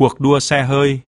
Cuộc đua xe hơi.